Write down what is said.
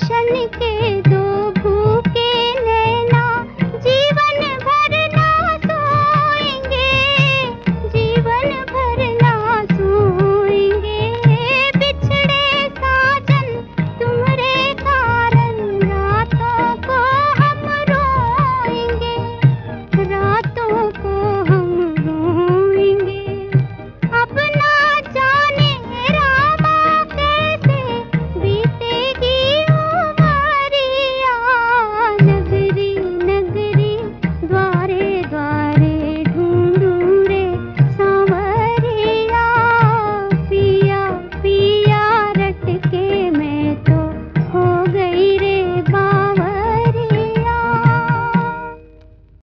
दर्शन के दो